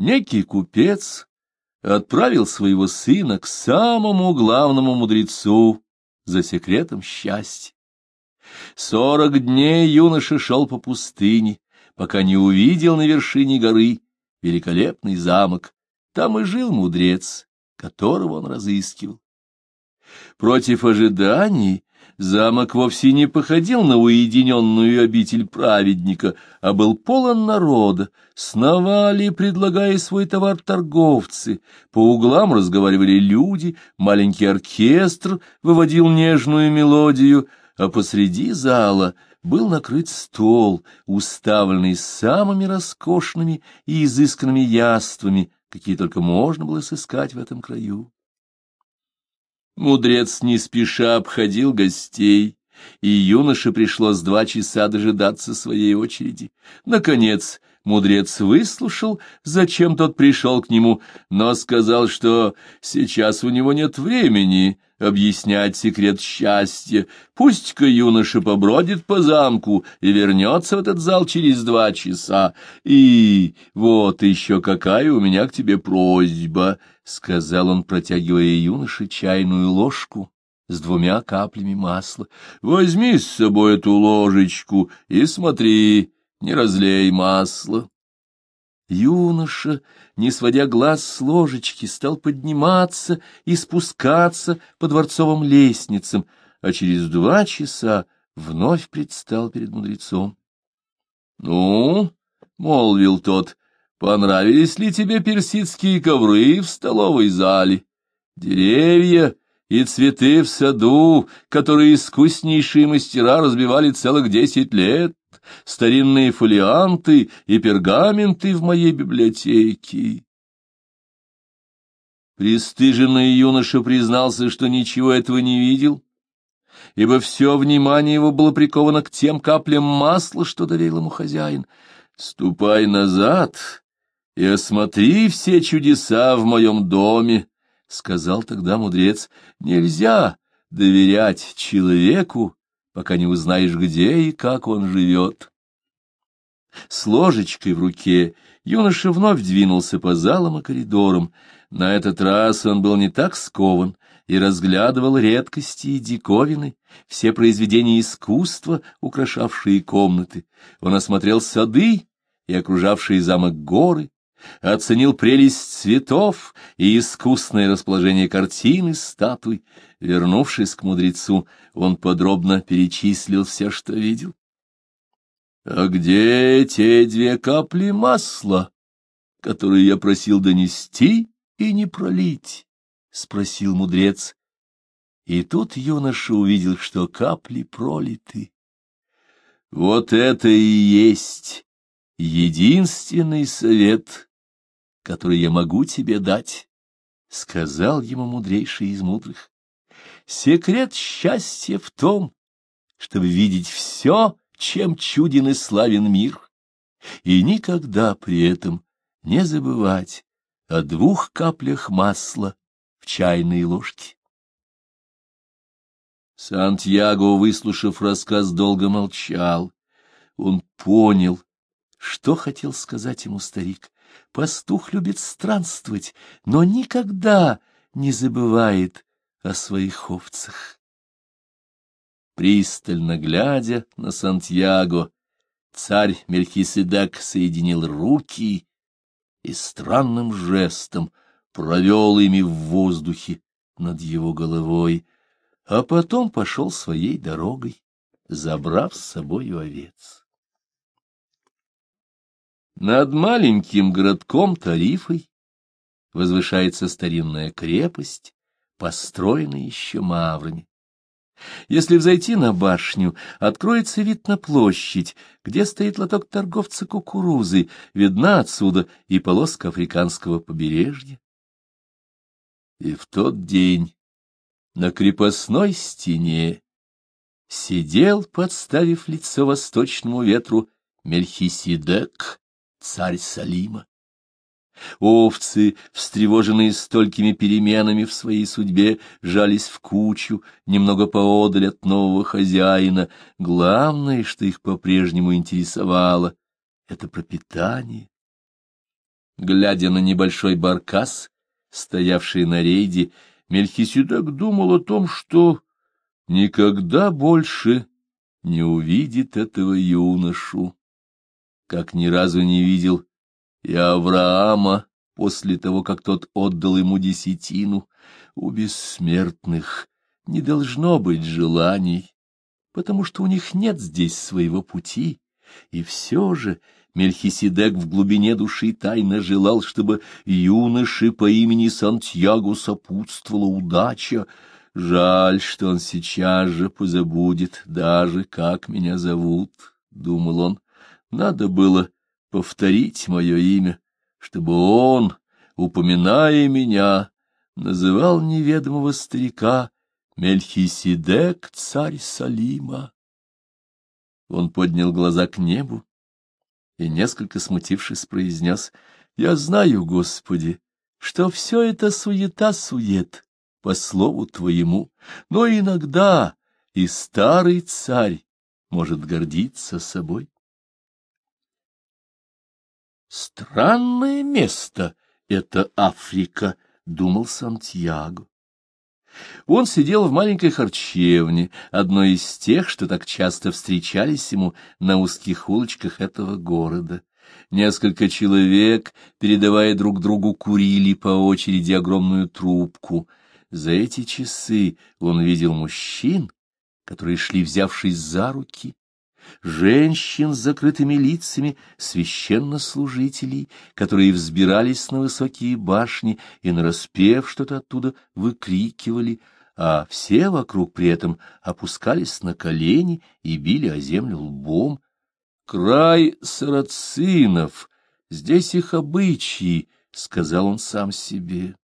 некий купец отправил своего сына к самому главному мудрецу за секретом счастья. Сорок дней юноша шел по пустыне, пока не увидел на вершине горы великолепный замок. Там и жил мудрец, которого он разыскивал. Против ожиданий замок вовсе не походил на уединенную обитель праведника, а был полон народа. Сновали, предлагая свой товар торговцы, по углам разговаривали люди, маленький оркестр выводил нежную мелодию, а посреди зала был накрыт стол, уставленный самыми роскошными и изысканными яствами, какие только можно было сыскать в этом краю. Мудрец не спеша обходил гостей, и юноше пришлось два часа дожидаться своей очереди. Наконец, мудрец выслушал, зачем тот пришел к нему, но сказал, что сейчас у него нет времени объяснять секрет счастья. Пусть-ка юноша побродит по замку и вернется в этот зал через два часа. И вот еще какая у меня к тебе просьба, — сказал он, протягивая юноше чайную ложку с двумя каплями масла. — Возьми с собой эту ложечку и смотри, не разлей масло. Юноша, не сводя глаз с ложечки, стал подниматься и спускаться по дворцовым лестницам, а через два часа вновь предстал перед мудрецом. — Ну, — молвил тот, — понравились ли тебе персидские ковры в столовой зале? Деревья и цветы в саду, которые искуснейшие мастера разбивали целых десять лет? Старинные фолианты и пергаменты в моей библиотеке. Престыженный юноша признался, что ничего этого не видел, ибо все внимание его было приковано к тем каплям масла, что доверил ему хозяин. «Ступай назад и осмотри все чудеса в моем доме», — сказал тогда мудрец. «Нельзя доверять человеку, пока не узнаешь, где и как он живет. С ложечкой в руке юноша вновь двинулся по залам и коридорам. На этот раз он был не так скован и разглядывал редкости и диковины, все произведения искусства, украшавшие комнаты. Он осмотрел сады и окружавшие замок горы, оценил прелесть цветов и искусное расположение картин и статуй. Вернувшись к мудрецу, он подробно перечислил все, что видел. — А где те две капли масла, которые я просил донести и не пролить? — спросил мудрец. И тут юноша увидел, что капли пролиты. Вот это и есть единственный совет, который я могу тебе дать, — сказал ему мудрейший из мудрых. Секрет счастья в том, чтобы видеть все, чем чуден и славен мир, и никогда при этом не забывать о двух каплях масла в чайной ложке. Сантьяго, выслушав рассказ, долго молчал. Он понял, что хотел сказать ему старик. Пастух любит странствовать, но никогда не забывает о своих овцах. Пристально глядя на Сантьяго, царь Мельхиседек соединил руки и странным жестом провел ими в воздухе над его головой, а потом пошел своей дорогой, забрав с собою овец. Над маленьким городком Тарифой возвышается старинная крепость, построенная еще маврами. Если взойти на башню, откроется вид на площадь, где стоит лоток торговца кукурузы, видна отсюда и полоска африканского побережья. И в тот день на крепостной стене сидел, подставив лицо восточному ветру, Мельхиседек, царь Салима. Овцы, встревоженные столькими переменами в своей судьбе, жались в кучу, немного поодаль от нового хозяина. Главное, что их по-прежнему интересовало, — это пропитание. Глядя на небольшой баркас, стоявший на рейде, Мельхиседек думал о том, что никогда больше не увидит этого юношу, как ни разу не видел и Авраама после того, как тот отдал ему десятину. У бессмертных не должно быть желаний, потому что у них нет здесь своего пути, и все же Мельхиседек в глубине души тайно желал, чтобы юноше по имени Сантьяго сопутствовала удача. Жаль, что он сейчас же позабудет даже, как меня зовут, — думал он. Надо было повторить мое имя, чтобы он, упоминая меня, называл неведомого старика Мельхиседек, царь Салима. Он поднял глаза к небу и, несколько смутившись, произнес, «Я знаю, Господи, что все это суета-сует, по слову Твоему, но иногда и старый царь может гордиться собой». Странное место это Африка, — думал Сантьяго. Он сидел в маленькой харчевне, одной из тех, что так часто встречались ему на узких улочках этого города. Несколько человек, передавая друг другу, курили по очереди огромную трубку. За эти часы он видел мужчин, которые шли, взявшись за руки, женщин с закрытыми лицами, священнослужителей, которые взбирались на высокие башни и, нараспев, что-то оттуда выкрикивали, а все вокруг при этом опускались на колени и били о землю лбом. «Край сарацинов! Здесь их обычаи!» — сказал он сам себе.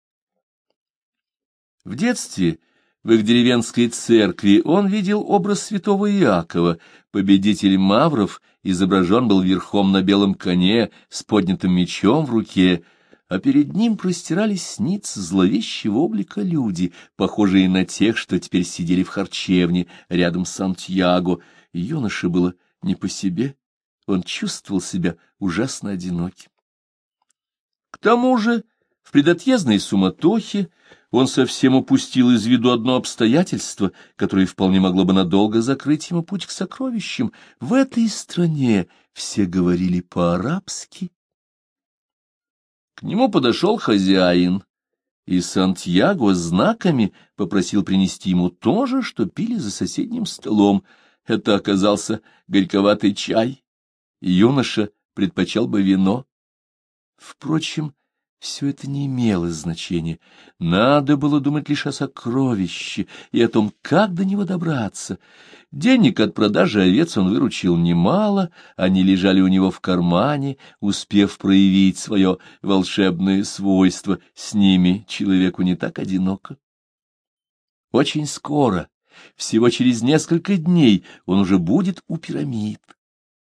В детстве в их деревенской церкви он видел образ святого Иакова, победитель мавров, изображен был верхом на белом коне с поднятым мечом в руке, а перед ним простирались ниц зловещего облика люди, похожие на тех, что теперь сидели в харчевне рядом с Сантьяго. Юноше было не по себе, он чувствовал себя ужасно одиноким. К тому же в предотъездной суматохе он совсем упустил из виду одно обстоятельство, которое вполне могло бы надолго закрыть ему путь к сокровищам. В этой стране все говорили по-арабски. К нему подошел хозяин, и Сантьяго знаками попросил принести ему то же, что пили за соседним столом. Это оказался горьковатый чай. Юноша предпочел бы вино. Впрочем, все это не имело значения. Надо было думать лишь о сокровище и о том, как до него добраться. Денег от продажи овец он выручил немало, они лежали у него в кармане, успев проявить свое волшебное свойство. С ними человеку не так одиноко. Очень скоро, всего через несколько дней, он уже будет у пирамид.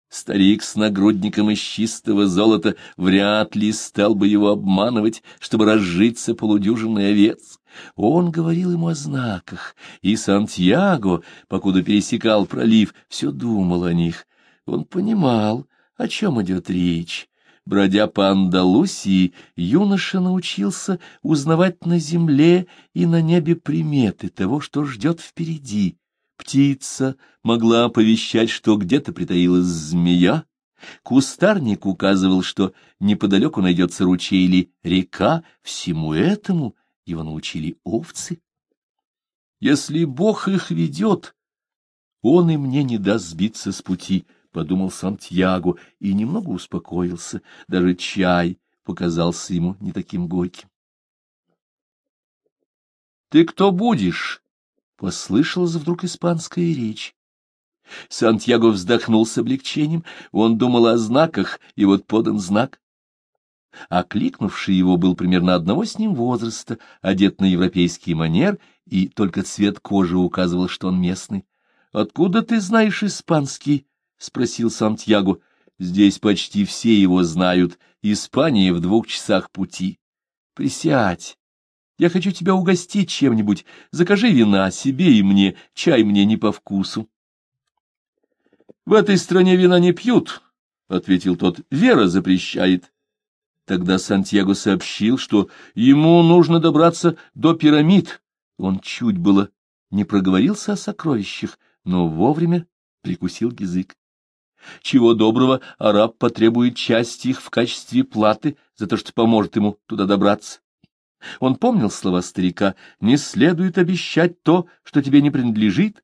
Старик с нагрудником из чистого золота вряд ли стал бы его обманывать, чтобы разжиться полудюжиной овец. Он говорил ему о знаках, и Сантьяго, покуда пересекал пролив, все думал о них. Он понимал, о чем идет речь. Бродя по Андалусии, юноша научился узнавать на земле и на небе приметы того, что ждет впереди. Птица могла оповещать, что где-то притаилась змея, кустарник указывал, что неподалеку найдется ручей или река, всему этому его научили овцы. Если Бог их ведет, он и мне не даст сбиться с пути, — подумал Сантьяго и немного успокоился, даже чай показался ему не таким горьким. — Ты кто будешь? Послышалась вдруг испанская речь. Сантьяго вздохнул с облегчением, он думал о знаках, и вот подан знак. Окликнувший его был примерно одного с ним возраста, одет на европейский манер, и только цвет кожи указывал, что он местный. — Откуда ты знаешь испанский? — спросил Сантьяго. — Здесь почти все его знают. Испания в двух часах пути. — Присядь. Я хочу тебя угостить чем-нибудь. Закажи вина себе и мне, чай мне не по вкусу. — В этой стране вина не пьют, — ответил тот. — Вера запрещает. Тогда Сантьяго сообщил, что ему нужно добраться до пирамид. Он чуть было не проговорился о сокровищах, но вовремя прикусил язык. Чего доброго, араб потребует часть их в качестве платы за то, что поможет ему туда добраться. Он помнил слова старика «Не следует обещать то, что тебе не принадлежит».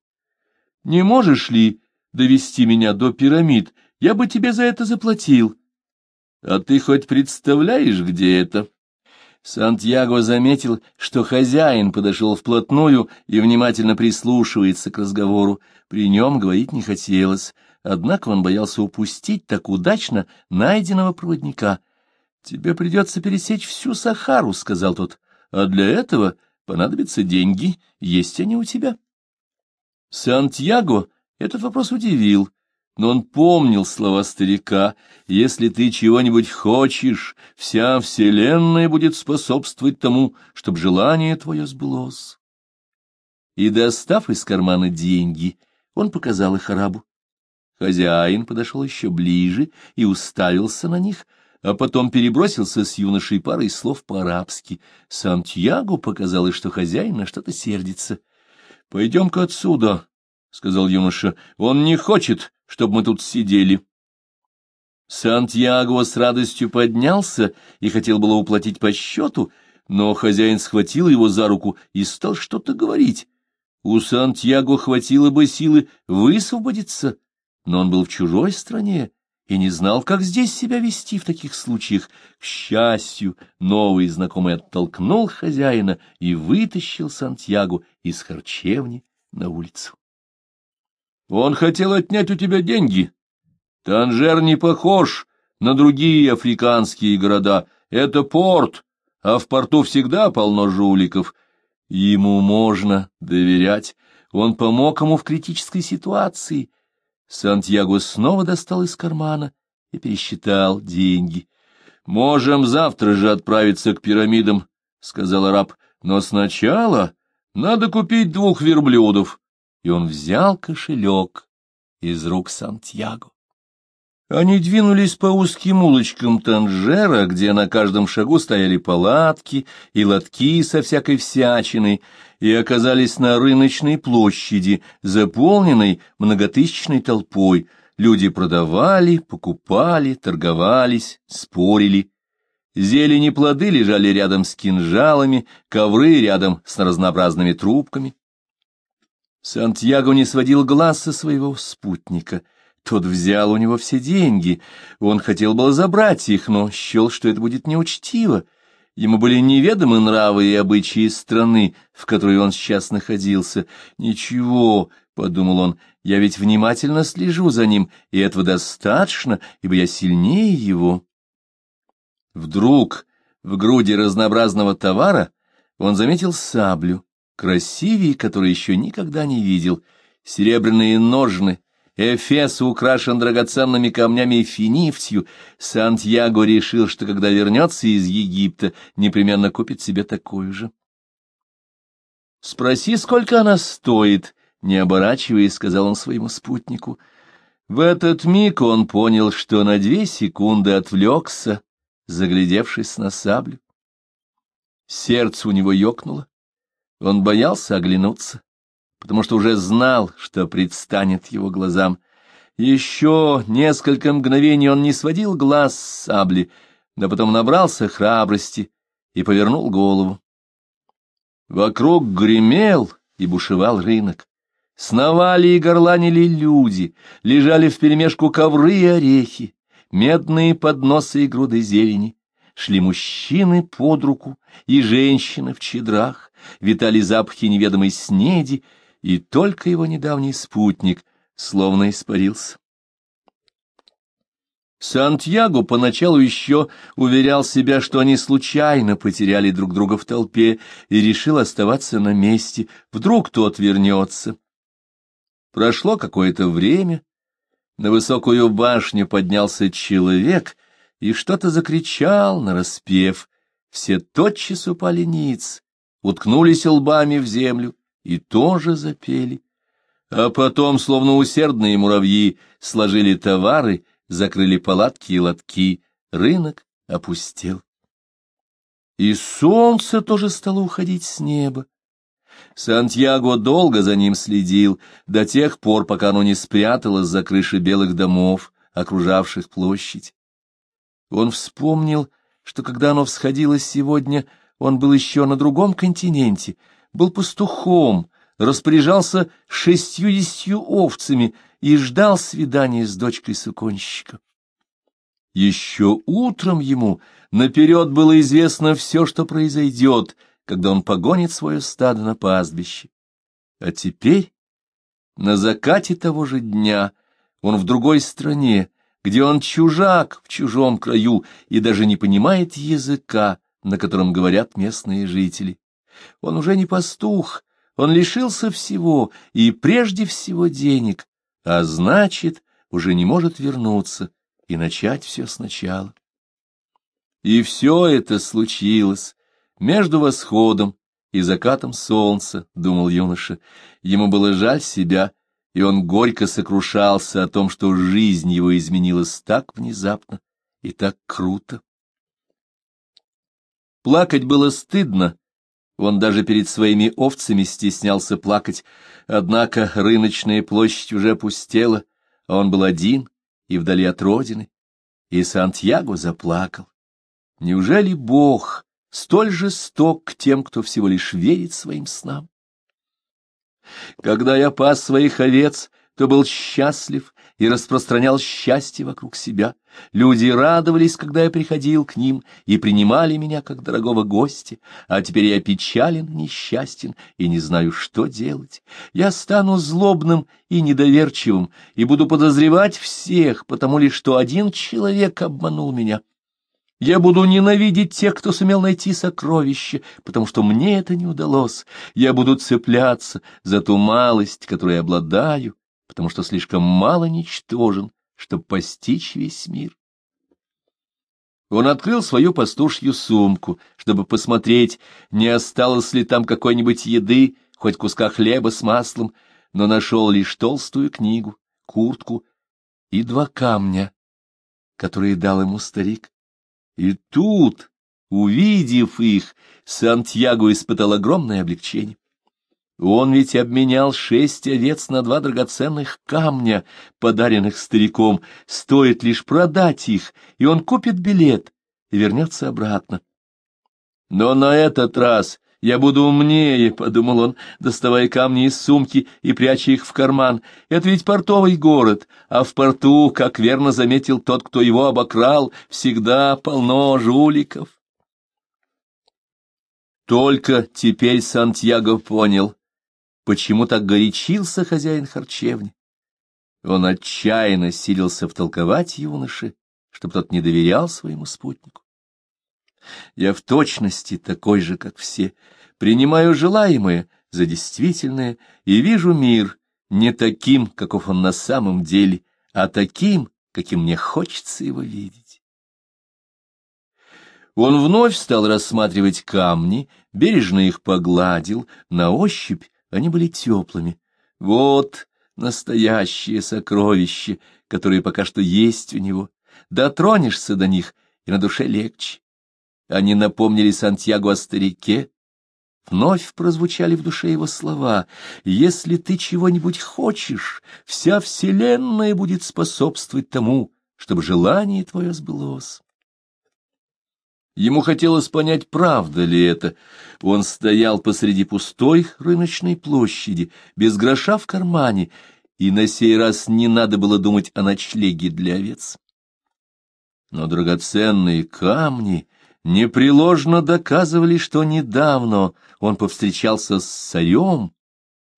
«Не можешь ли довести меня до пирамид? Я бы тебе за это заплатил». А ты хоть представляешь, где это? Сантьяго заметил, что хозяин подошел вплотную и внимательно прислушивается к разговору. При нем говорить не хотелось, однако он боялся упустить так удачно найденного проводника. — Тебе придется пересечь всю Сахару, — сказал тот, — а для этого понадобятся деньги, есть они у тебя. Сантьяго этот вопрос удивил но он помнил слова старика «Если ты чего-нибудь хочешь, вся вселенная будет способствовать тому, чтобы желание твое сбылось». И, достав из кармана деньги, он показал их арабу. Хозяин подошел еще ближе и уставился на них, а потом перебросился с юношей парой слов по-арабски. Сантьяго показалось, что хозяин на что-то сердится. — Пойдем-ка отсюда, — сказал юноша. — Он не хочет, чтобы мы тут сидели. Сантьяго с радостью поднялся и хотел было уплатить по счету, но хозяин схватил его за руку и стал что-то говорить. У Сантьяго хватило бы силы высвободиться, но он был в чужой стране и не знал, как здесь себя вести в таких случаях. К счастью, новый знакомый оттолкнул хозяина и вытащил Сантьяго из харчевни на улицу. Он хотел отнять у тебя деньги. Танжер не похож на другие африканские города. Это порт, а в порту всегда полно жуликов. Ему можно доверять. Он помог ему в критической ситуации. Сантьяго снова достал из кармана и пересчитал деньги. — Можем завтра же отправиться к пирамидам, — сказал араб, — но сначала надо купить двух верблюдов и он взял кошелек из рук Сантьяго. Они двинулись по узким улочкам Танжера, где на каждом шагу стояли палатки и лотки со всякой всячиной, и оказались на рыночной площади, заполненной многотысячной толпой. Люди продавали, покупали, торговались, спорили. Зелени плоды лежали рядом с кинжалами, ковры рядом с разнообразными трубками. Сантьяго не сводил глаз со своего спутника. Тот взял у него все деньги. Он хотел было забрать их, но счел, что это будет неучтиво. Ему были неведомы нравы и обычаи страны, в которой он сейчас находился. «Ничего», — подумал он, — «я ведь внимательно слежу за ним, и этого достаточно, ибо я сильнее его». Вдруг в груди разнообразного товара он заметил саблю красивее, который еще никогда не видел, серебряные ножны, Эфес украшен драгоценными камнями и финифтью. Сантьяго решил, что когда вернется из Египта, непременно купит себе такую же. «Спроси, сколько она стоит», — не оборачиваясь, сказал он своему спутнику. В этот миг он понял, что на две секунды отвлекся, заглядевшись на саблю. Сердце у него ёкнуло. Он боялся оглянуться, потому что уже знал, что предстанет его глазам. Еще несколько мгновений он не сводил глаз с сабли, но потом набрался храбрости и повернул голову. Вокруг гремел и бушевал рынок. Сновали и горланили люди, лежали вперемешку ковры и орехи, медные подносы и груды зелени. Шли мужчины под руку и женщины в чедрах, витали запахи неведомой снеди, и только его недавний спутник словно испарился. Сантьяго поначалу еще уверял себя, что они случайно потеряли друг друга в толпе, и решил оставаться на месте, вдруг тот вернется. Прошло какое-то время, на высокую башню поднялся человек и что-то закричал нараспев. Все тотчас упали ниц, уткнулись лбами в землю и тоже запели. А потом, словно усердные муравьи, сложили товары, закрыли палатки и лотки, рынок опустел. И солнце тоже стало уходить с неба. Сантьяго долго за ним следил, до тех пор, пока оно не спряталось за крыши белых домов, окружавших площадь. Он вспомнил, что когда оно всходило сегодня, он был еще на другом континенте, был пастухом, распоряжался шестьюдесятью овцами и ждал свидания с дочкой суконщика. Еще утром ему наперед было известно все, что произойдет, когда он погонит свое стадо на пастбище. А теперь, на закате того же дня, он в другой стране, где он чужак в чужом краю и даже не понимает языка, на котором говорят местные жители. Он уже не пастух, он лишился всего и прежде всего денег, а значит, уже не может вернуться и начать все сначала. И все это случилось между восходом и закатом солнца, — думал юноша. Ему было жаль себя, и он горько сокрушался о том, что жизнь его изменилась так внезапно и так круто. Плакать было стыдно, он даже перед своими овцами стеснялся плакать, однако рыночная площадь уже пустела, а он был один и вдали от родины, и Сантьяго заплакал. Неужели Бог столь жесток к тем, кто всего лишь верит своим снам? Когда я пас своих овец, то был счастлив и распространял счастье вокруг себя. Люди радовались, когда я приходил к ним, и принимали меня как дорогого гостя, а теперь я печален, несчастен и не знаю, что делать. Я стану злобным и недоверчивым, и буду подозревать всех, потому лишь что один человек обманул меня. Я буду ненавидеть тех, кто сумел найти сокровище, потому что мне это не удалось. Я буду цепляться за ту малость, которой обладаю, потому что слишком мало ничтожен, чтобы постичь весь мир. Он открыл свою пастушью сумку, чтобы посмотреть, не осталось ли там какой-нибудь еды, хоть куска хлеба с маслом, но нашел лишь толстую книгу, куртку и два камня, которые дал ему старик. И тут, увидев их, Сантьяго испытал огромное облегчение. Он ведь обменял шесть овец на два драгоценных камня, подаренных стариком. Стоит лишь продать их, и он купит билет и вернется обратно. Но на этот раз я буду умнее, — подумал он, доставая камни из сумки и пряча их в карман. Это ведь портовый город, а в порту, как верно заметил тот, кто его обокрал, всегда полно жуликов. Только теперь Сантьяго понял, почему так горячился хозяин харчевни. Он отчаянно силился втолковать юноше, чтобы тот не доверял своему спутнику. Я в точности такой же, как все, принимаю желаемое за действительное и вижу мир не таким, каков он на самом деле, а таким, каким мне хочется его видеть. Он вновь стал рассматривать камни, бережно их погладил, на ощупь они были теплыми. Вот настоящее сокровище, которое пока что есть у него. Дотронешься до них, и на душе легче. Они напомнили Сантьяго о старике. Вновь прозвучали в душе его слова. «Если ты чего-нибудь хочешь, вся вселенная будет способствовать тому, чтобы желание твое сбылось». Ему хотелось понять, правда ли это. Он стоял посреди пустой рыночной площади, без гроша в кармане, и на сей раз не надо было думать о ночлеге для овец. Но драгоценные камни непреложно доказывали, что недавно он повстречался с царем,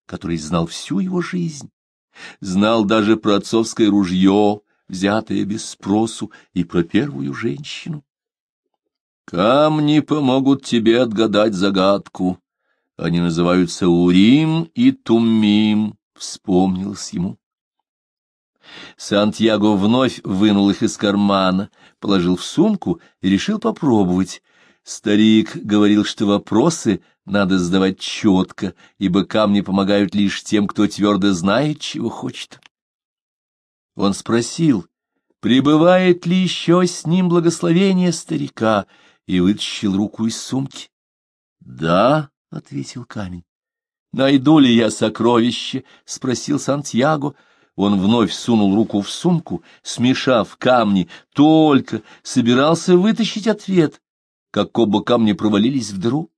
который знал всю его жизнь, знал даже про отцовское ружье, взятое без спросу, и про первую женщину. Камни помогут тебе отгадать загадку. Они называются Урим и Туммим, вспомнилось ему. Сантьяго вновь вынул их из кармана, положил в сумку и решил попробовать. Старик говорил, что вопросы надо задавать четко, ибо камни помогают лишь тем, кто твердо знает, чего хочет. Он спросил, пребывает ли еще с ним благословение старика, и вытащил руку из сумки. — Да, — ответил камень. — Найду ли я сокровище? — спросил Сантьяго. Он вновь сунул руку в сумку, смешав камни, только собирался вытащить ответ, как оба камня провалились в дыру.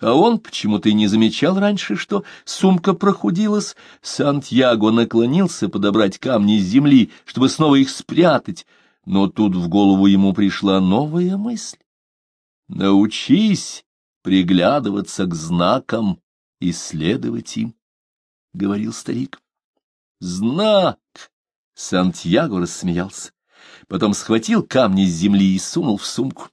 А он почему-то и не замечал раньше, что сумка прохудилась. Сантьяго наклонился подобрать камни с земли, чтобы снова их спрятать, но тут в голову ему пришла новая мысль. «Научись приглядываться к знакам и следовать им», — говорил старик. «Знак!» — Сантьяго рассмеялся. Потом схватил камни с земли и сунул в сумку.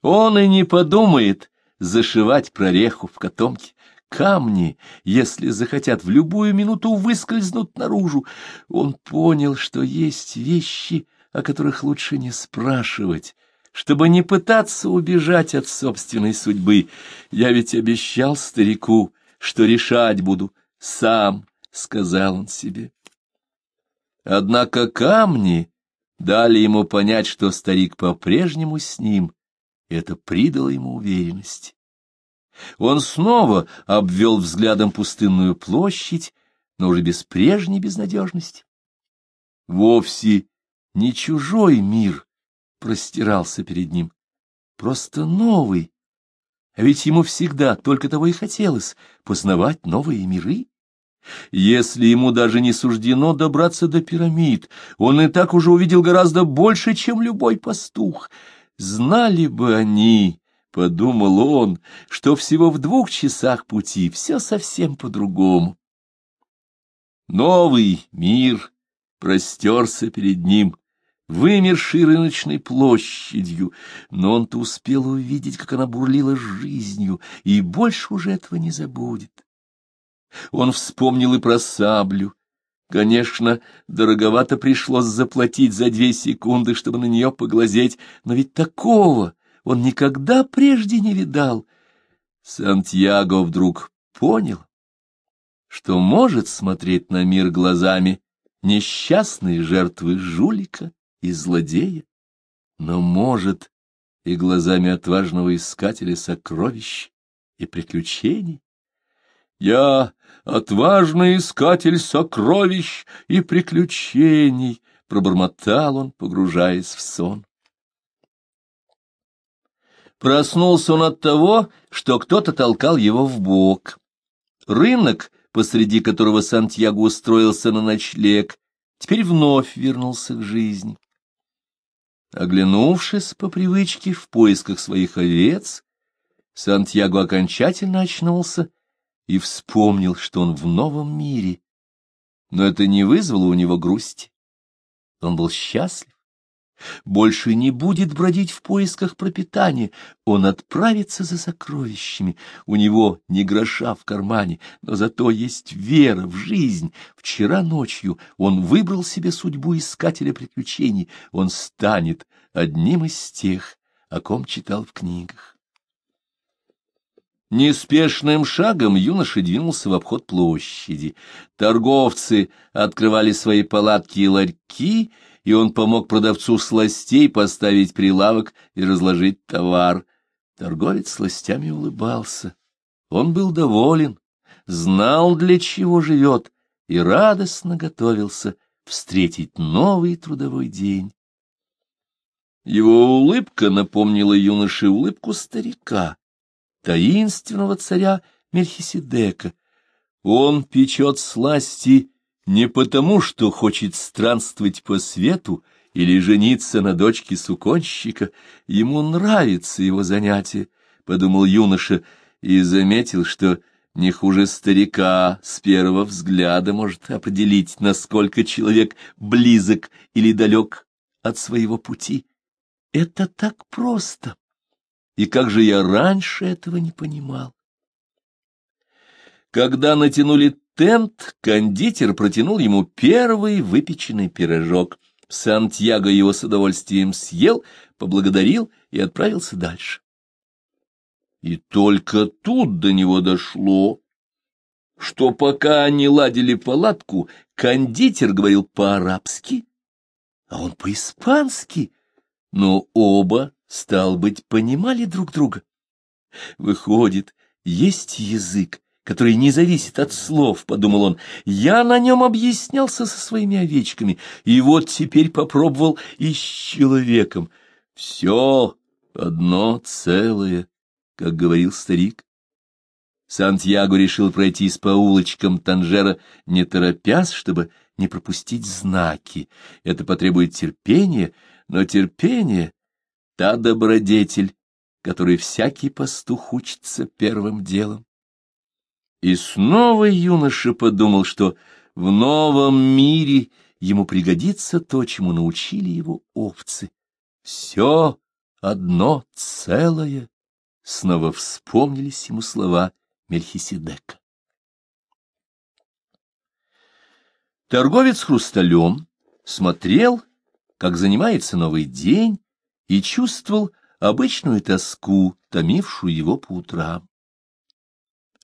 Он и не подумает, зашивать прореху в котомке. Камни, если захотят, в любую минуту выскользнут наружу. Он понял, что есть вещи, о которых лучше не спрашивать, чтобы не пытаться убежать от собственной судьбы. Я ведь обещал старику, что решать буду сам, — сказал он себе. Однако камни дали ему понять, что старик по-прежнему с ним — это придало ему уверенности. Он снова обвел взглядом пустынную площадь, но уже без прежней безнадежности. Вовсе не чужой мир простирался перед ним, просто новый. А ведь ему всегда только того и хотелось — познавать новые миры. Если ему даже не суждено добраться до пирамид, он и так уже увидел гораздо больше, чем любой пастух — Знали бы они, — подумал он, — что всего в двух часах пути все совсем по-другому. Новый мир простерся перед ним, вымершей рыночной площадью, но он-то успел увидеть, как она бурлила жизнью, и больше уже этого не забудет. Он вспомнил и про саблю, Конечно, дороговато пришлось заплатить за две секунды, чтобы на нее поглазеть, но ведь такого он никогда прежде не видал. Сантьяго вдруг понял, что может смотреть на мир глазами несчастной жертвы жулика и злодея, но может и глазами отважного искателя сокровищ и приключений. Я отважный искатель сокровищ и приключений, — пробормотал он, погружаясь в сон. Проснулся он от того, что кто-то толкал его в бок. Рынок, посреди которого Сантьяго устроился на ночлег, теперь вновь вернулся к жизни. Оглянувшись по привычке в поисках своих овец, Сантьяго окончательно очнулся и вспомнил, что он в новом мире. Но это не вызвало у него грусти. Он был счастлив. Больше не будет бродить в поисках пропитания, он отправится за сокровищами. У него ни гроша в кармане, но зато есть вера в жизнь. Вчера ночью он выбрал себе судьбу искателя приключений. Он станет одним из тех, о ком читал в книгах. Неспешным шагом юноша двинулся в обход площади. Торговцы открывали свои палатки и ларьки, и он помог продавцу сластей поставить прилавок и разложить товар. Торговец сластями улыбался. Он был доволен, знал, для чего живет, и радостно готовился встретить новый трудовой день. Его улыбка напомнила юноше улыбку старика таинственного царя Мельхиседека. Он печет сласти не потому, что хочет странствовать по свету или жениться на дочке суконщика. Ему нравится его занятие, — подумал юноша, и заметил, что не хуже старика с первого взгляда может определить, насколько человек близок или далек от своего пути. Это так просто. И как же я раньше этого не понимал? Когда натянули тент, кондитер протянул ему первый выпеченный пирожок. Сантьяго его с удовольствием съел, поблагодарил и отправился дальше. И только тут до него дошло, что пока они ладили палатку, кондитер говорил по-арабски, а он по-испански. Но оба, стал быть, понимали друг друга. Выходит, есть язык, который не зависит от слов, — подумал он. Я на нем объяснялся со своими овечками, и вот теперь попробовал и с человеком. Все одно целое, как говорил старик. Сантьяго решил пройтись по улочкам Танжера, не торопясь, чтобы не пропустить знаки. Это потребует терпения, но терпение — та добродетель, которой всякий пастух учится первым делом. И снова юноша подумал, что в новом мире ему пригодится то, чему научили его овцы. Все одно целое. Снова вспомнились ему слова Мельхиседека. Торговец хрусталем смотрел, как занимается новый день, и чувствовал обычную тоску, томившую его по утрам.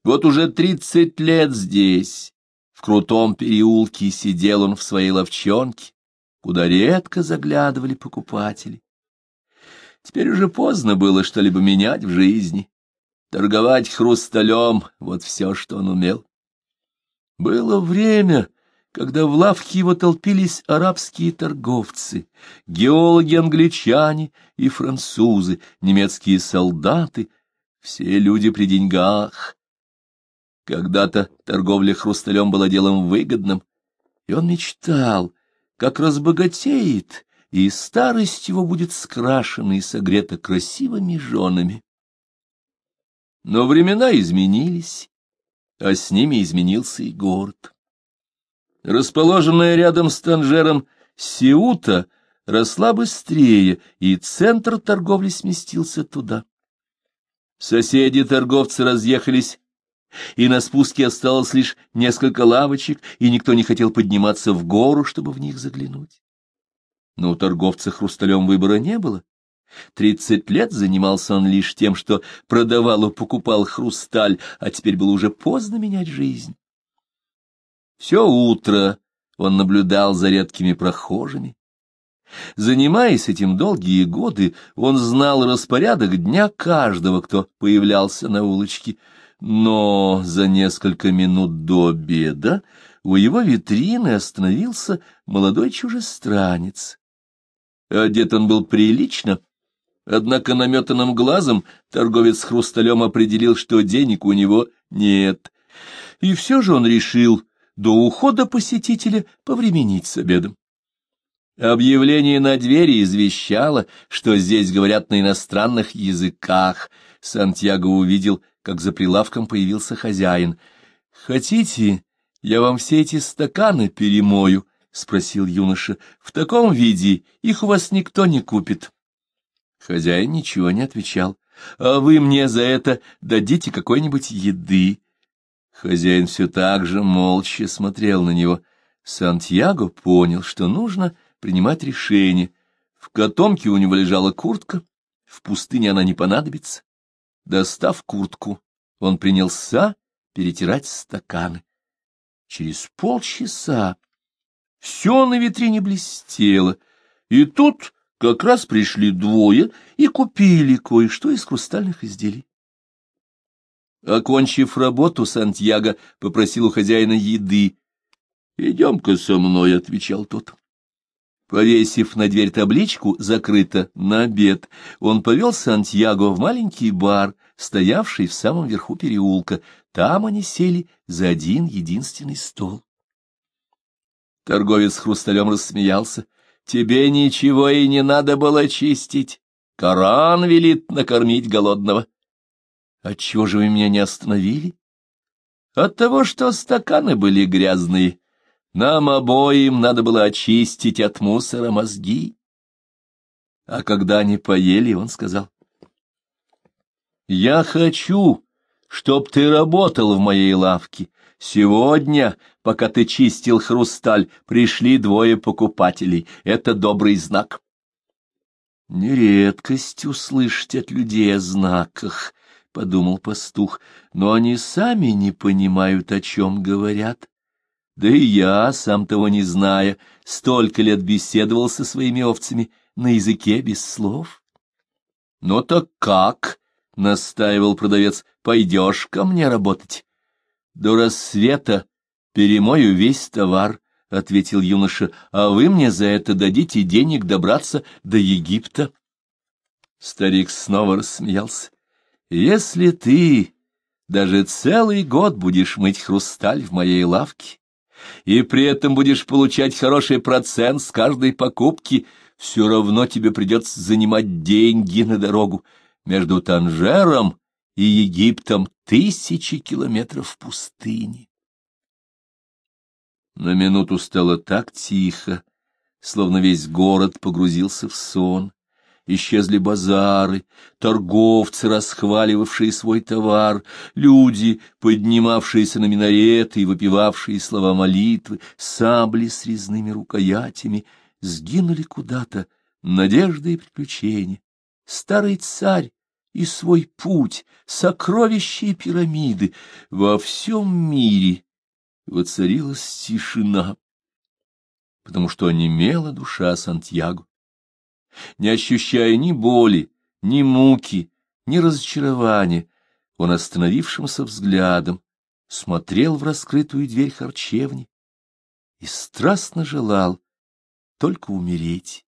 Вот уже тридцать лет здесь, в крутом переулке, сидел он в своей ловчонке, куда редко заглядывали покупатели. Теперь уже поздно было что-либо менять в жизни. Торговать хрусталем — вот все, что он умел. Было время, когда в лавке его толпились арабские торговцы, геологи-англичане и французы, немецкие солдаты, все люди при деньгах, когда-то торговля хрусталем была делом выгодным, и он мечтал, как разбогатеет, и старость его будет скрашена и согрета красивыми женами. Но времена изменились, а с ними изменился и город. Расположенная рядом с Танжером Сеута росла быстрее, и центр торговли сместился туда. Соседи-торговцы разъехались и на спуске осталось лишь несколько лавочек, и никто не хотел подниматься в гору, чтобы в них заглянуть. Но у торговца хрусталем выбора не было. Тридцать лет занимался он лишь тем, что продавал и покупал хрусталь, а теперь было уже поздно менять жизнь. Все утро он наблюдал за редкими прохожими. Занимаясь этим долгие годы, он знал распорядок дня каждого, кто появлялся на улочке — но за несколько минут до обеда у его витрины остановился молодой чужестранец. Одет он был прилично, однако наметанным глазом торговец с хрусталем определил, что денег у него нет. И все же он решил до ухода посетителя повременить с обедом. Объявление на двери извещало, что здесь говорят на иностранных языках. Сантьяго увидел — как за прилавком появился хозяин. — Хотите, я вам все эти стаканы перемою? — спросил юноша. — В таком виде их у вас никто не купит. Хозяин ничего не отвечал. — А вы мне за это дадите какой-нибудь еды? Хозяин все так же молча смотрел на него. Сантьяго понял, что нужно принимать решение. В котомке у него лежала куртка, в пустыне она не понадобится. Достав куртку, он принялся перетирать стаканы. Через полчаса все на витрине блестело, и тут как раз пришли двое и купили кое-что из хрустальных изделий. Окончив работу, Сантьяго попросил у хозяина еды. — Идем-ка со мной, — отвечал тот. Повесив на дверь табличку «Закрыто на обед», он повел Сантьяго в маленький бар, стоявший в самом верху переулка. Там они сели за один единственный стол. Торговец с хрусталем рассмеялся. — Тебе ничего и не надо было чистить. Коран велит накормить голодного. — Отчего же вы меня не остановили? — От того, что стаканы были грязные. Нам обоим надо было очистить от мусора мозги. А когда они поели, он сказал, «Я хочу, чтоб ты работал в моей лавке. Сегодня, пока ты чистил хрусталь, пришли двое покупателей. Это добрый знак». «Не редкость услышать от людей о знаках», — подумал пастух, — «но они сами не понимают, о чем говорят». Да и я, сам того не зная, столько лет беседовал со своими овцами на языке без слов. — Ну так как? — настаивал продавец. — Пойдешь ко мне работать? — До рассвета перемою весь товар, — ответил юноша, — а вы мне за это дадите денег добраться до Египта. Старик снова рассмеялся. — Если ты даже целый год будешь мыть хрусталь в моей лавке, и при этом будешь получать хороший процент с каждой покупки, все равно тебе придется занимать деньги на дорогу между Танжером и Египтом тысячи километров пустыни. На минуту стало так тихо, словно весь город погрузился в сон. Исчезли базары, торговцы, расхваливавшие свой товар, люди, поднимавшиеся на минареты и выпивавшие слова молитвы, сабли с резными рукоятями, сгинули куда-то надежды и приключения. Старый царь и свой путь, сокровища и пирамиды во всем мире воцарилась тишина, потому что онемела душа Сантьяго не ощущая ни боли, ни муки, ни разочарования, он остановившимся взглядом смотрел в раскрытую дверь харчевни и страстно желал только умереть,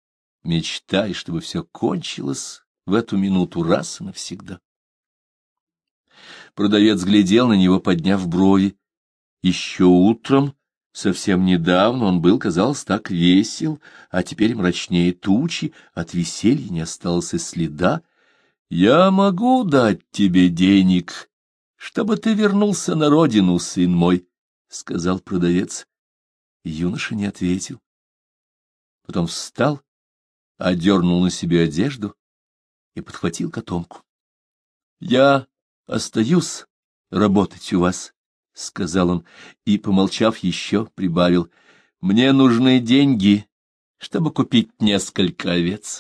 мечтая, чтобы все кончилось в эту минуту раз и навсегда. Продавец глядел на него, подняв брови. Еще утром Совсем недавно он был, казалось, так весел, а теперь мрачнее тучи, от веселья не осталось и следа. «Я могу дать тебе денег, чтобы ты вернулся на родину, сын мой», — сказал продавец. Юноша не ответил. Потом встал, одернул на себе одежду и подхватил котомку. «Я остаюсь работать у вас», — сказал он, и, помолчав еще, прибавил, — мне нужны деньги, чтобы купить несколько овец.